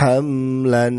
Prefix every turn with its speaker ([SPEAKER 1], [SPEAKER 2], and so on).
[SPEAKER 1] حملا